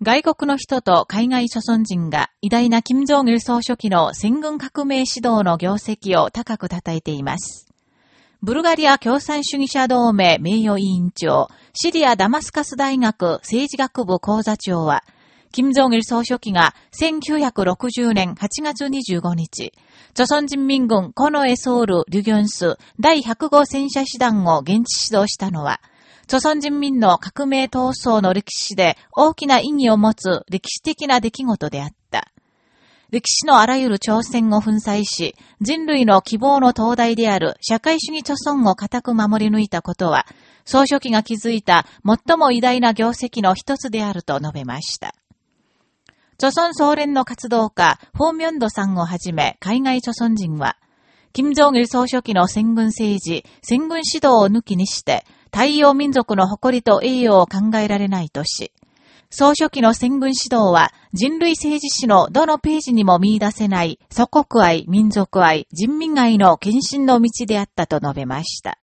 外国の人と海外諸村人が偉大な金正義総書記の戦軍革命指導の業績を高く称えています。ブルガリア共産主義者同盟名誉委員長、シリア・ダマスカス大学政治学部講座長は、金正義総書記が1960年8月25日、朝鮮人民軍コノエソウル・リュギョンス第100号戦車師団を現地指導したのは、朝鮮人民の革命闘争の歴史で大きな意義を持つ歴史的な出来事であった。歴史のあらゆる挑戦を粉砕し、人類の希望の灯台である社会主義著村を固く守り抜いたことは、総書記が築いた最も偉大な業績の一つであると述べました。著村総連の活動家、フォーミョンドさんをはじめ、海外著村人は、金正義総書記の戦軍政治、戦軍指導を抜きにして、太陽民族の誇りと栄誉を考えられないとし、総書記の戦軍指導は人類政治史のどのページにも見出せない祖国愛、民族愛、人民愛の献身の道であったと述べました。